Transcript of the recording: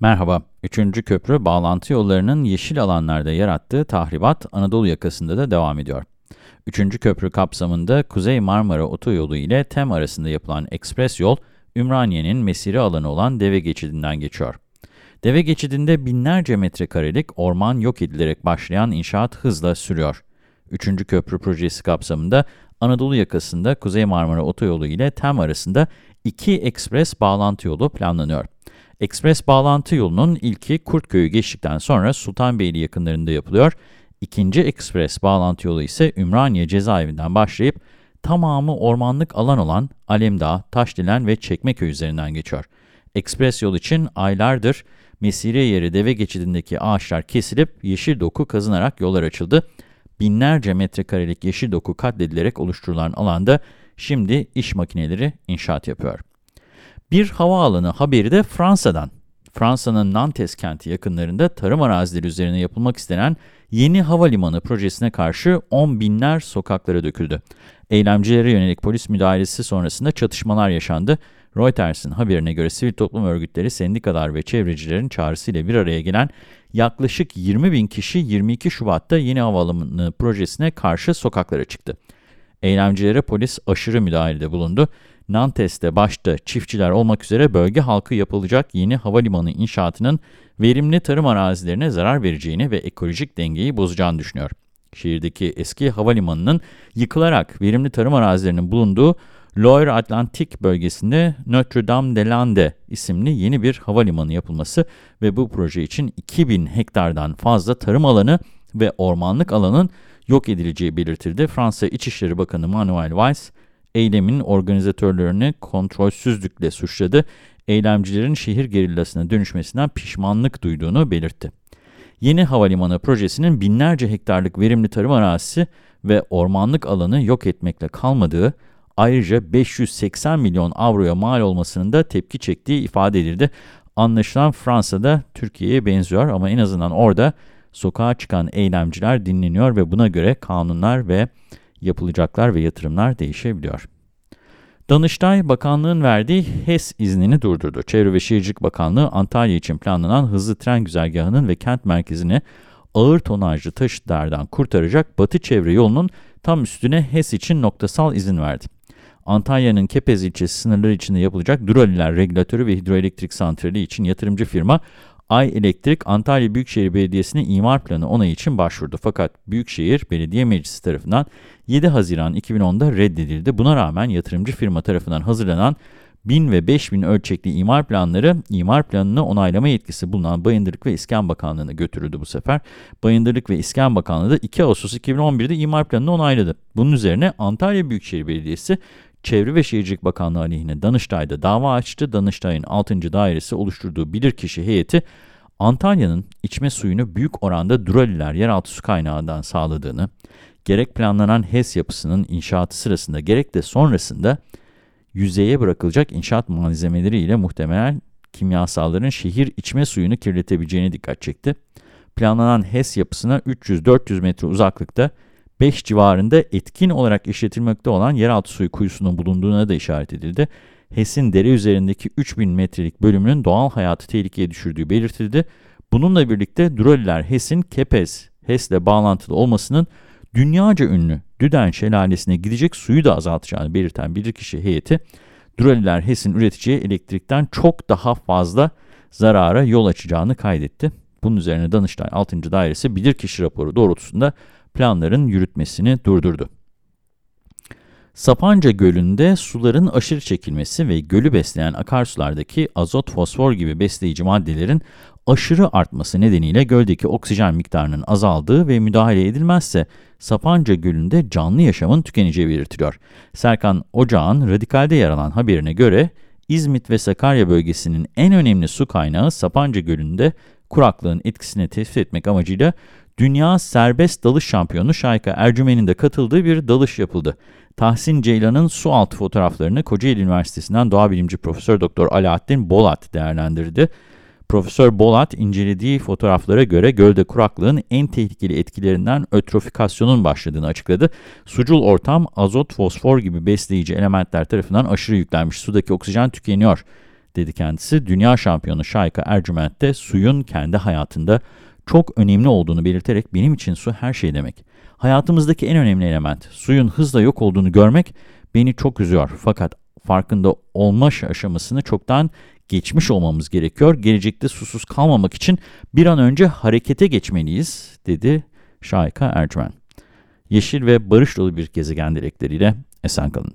Merhaba. Üçüncü köprü bağlantı yollarının yeşil alanlarda yarattığı tahribat Anadolu yakasında da devam ediyor. Üçüncü köprü kapsamında Kuzey Marmara Otoyolu ile TEM arasında yapılan ekspres yol, Ümraniye'nin mesire alanı olan Deve Geçidi'nden geçiyor. Deve Geçidi'nde binlerce metrekarelik orman yok edilerek başlayan inşaat hızla sürüyor. Üçüncü köprü projesi kapsamında Anadolu yakasında Kuzey Marmara Otoyolu ile TEM arasında iki ekspres bağlantı yolu planlanıyor. Ekspres bağlantı yolunun ilki Kurtköy'ü geçtikten sonra Sultanbeyli yakınlarında yapılıyor. İkinci ekspres bağlantı yolu ise Ümraniye cezaevinden başlayıp tamamı ormanlık alan olan Alemdağ, Taşdelen ve Çekmeköy üzerinden geçiyor. Ekspres yol için aylardır mesire yeri deve geçidindeki ağaçlar kesilip yeşil doku kazınarak yollar açıldı. Binlerce metrekarelik yeşil doku katledilerek oluşturulan alanda şimdi iş makineleri inşaat yapıyor. Bir havaalanı haberi de Fransa'dan. Fransa'nın Nantes kenti yakınlarında tarım arazileri üzerine yapılmak istenen yeni havalimanı projesine karşı on binler sokaklara döküldü. Eylemcilere yönelik polis müdahalesi sonrasında çatışmalar yaşandı. Reuters'ın haberine göre sivil toplum örgütleri, sendikalar ve çevrecilerin çağrısıyla bir araya gelen yaklaşık 20 bin kişi 22 Şubat'ta yeni havalimanı projesine karşı sokaklara çıktı. Eylemcilere polis aşırı müdahalede bulundu. Nantes'te başta çiftçiler olmak üzere bölge halkı yapılacak yeni havalimanı inşaatının verimli tarım arazilerine zarar vereceğini ve ekolojik dengeyi bozacağını düşünüyor. Şehirdeki eski havalimanının yıkılarak verimli tarım arazilerinin bulunduğu Loire Atlantique bölgesinde Notre Dame de Lande isimli yeni bir havalimanı yapılması ve bu proje için 2000 hektardan fazla tarım alanı ve ormanlık alanın yok edileceği belirtildi. Fransa İçişleri Bakanı Manuel Valls, eylemin organizatörlerini kontrolsüzlükle suçladı. Eylemcilerin şehir gerillasına dönüşmesinden pişmanlık duyduğunu belirtti. Yeni havalimanı projesinin binlerce hektarlık verimli tarım arazisi ve ormanlık alanı yok etmekle kalmadığı, ayrıca 580 milyon avroya mal olmasının da tepki çektiği ifade edildi. Anlaşılan Fransa'da Türkiye'ye benziyor ama en azından orada sokağa çıkan eylemciler dinleniyor ve buna göre kanunlar ve yapılacaklar ve yatırımlar değişebiliyor. Danıştay, bakanlığın verdiği HES iznini durdurdu. Çevre ve Şehircilik Bakanlığı, Antalya için planlanan hızlı tren güzergahının ve kent merkezini ağır tonajlı taşıtlardan kurtaracak Batı Çevre yolunun tam üstüne HES için noktasal izin verdi. Antalya'nın Kepez ilçesi sınırları içinde yapılacak Duraliler Regülatörü ve Hidroelektrik Santrali için yatırımcı firma Ay Elektrik Antalya Büyükşehir Belediyesi'ne imar planı onayı için başvurdu. Fakat Büyükşehir Belediye Meclisi tarafından 7 Haziran 2010'da reddedildi. Buna rağmen yatırımcı firma tarafından hazırlanan 1000 ve 5000 ölçekli imar planları, imar planını onaylama yetkisi bulunan Bayındırlık ve İskan Bakanlığı'na götürüldü bu sefer. Bayındırlık ve İskan Bakanlığı da 2 Ağustos 2011'de imar planını onayladı. Bunun üzerine Antalya Büyükşehir Belediyesi Çevre ve Şehircilik Bakanlığı aleyhine Danıştay'da dava açtı. Danıştay'ın 6. dairesi oluşturduğu bilirkişi heyeti, Antalya'nın içme suyunu büyük oranda Duraliler yeraltı su kaynağından sağladığını, gerek planlanan HES yapısının inşaatı sırasında gerek de sonrasında yüzeye bırakılacak inşaat malzemeleriyle muhtemelen kimyasalların şehir içme suyunu kirletebileceğine dikkat çekti. Planlanan HES yapısına 300-400 metre uzaklıkta 5 civarında etkin olarak işletilmekte olan yeraltı suyu kuyusunun bulunduğuna da işaret edildi. HES'in dere üzerindeki 3000 metrelik bölümünün doğal hayatı tehlikeye düşürdüğü belirtildi. Bununla birlikte Duraliler HES'in Kepez, HES'le bağlantılı olmasının dünyaca ünlü Düden Şelalesi'ne gidecek suyu da azaltacağını belirten bilirkişi heyeti, Duraliler HES'in üreteceği elektrikten çok daha fazla zarara yol açacağını kaydetti. Bunun üzerine Danıştay 6. Dairesi bilirkişi raporu doğrultusunda planların yürütmesini durdurdu. Sapanca Gölü'nde suların aşırı çekilmesi ve gölü besleyen akarsulardaki azot, fosfor gibi besleyici maddelerin aşırı artması nedeniyle göldeki oksijen miktarının azaldığı ve müdahale edilmezse Sapanca Gölü'nde canlı yaşamın tükeneceği belirtiliyor. Serkan Ocağ'ın Radikal'de yer alan haberine göre İzmit ve Sakarya bölgesinin en önemli su kaynağı Sapanca Gölü'nde kuraklığın etkisini tespit etmek amacıyla Dünya Serbest Dalış Şampiyonu Şayka Ercümen'in de katıldığı bir dalış yapıldı. Tahsin Ceylan'ın su altı fotoğraflarını Kocaeli Üniversitesi'nden doğa bilimci Profesör Doktor Alaaddin Bolat değerlendirdi. Profesör Bolat incelediği fotoğraflara göre gölde kuraklığın en tehlikeli etkilerinden ötrofikasyonun başladığını açıkladı. Sucul ortam azot, fosfor gibi besleyici elementler tarafından aşırı yüklenmiş. Sudaki oksijen tükeniyor dedi kendisi. Dünya şampiyonu Şayka Ercüment de suyun kendi hayatında çok önemli olduğunu belirterek benim için su her şey demek. Hayatımızdaki en önemli element, suyun hızla yok olduğunu görmek beni çok üzüyor. Fakat farkında olma aşamasını çoktan geçmiş olmamız gerekiyor. Gelecekte susuz kalmamak için bir an önce harekete geçmeliyiz, dedi Şayka Ercümen. Yeşil ve barış dolu bir gezegen dilekleriyle esen kalın.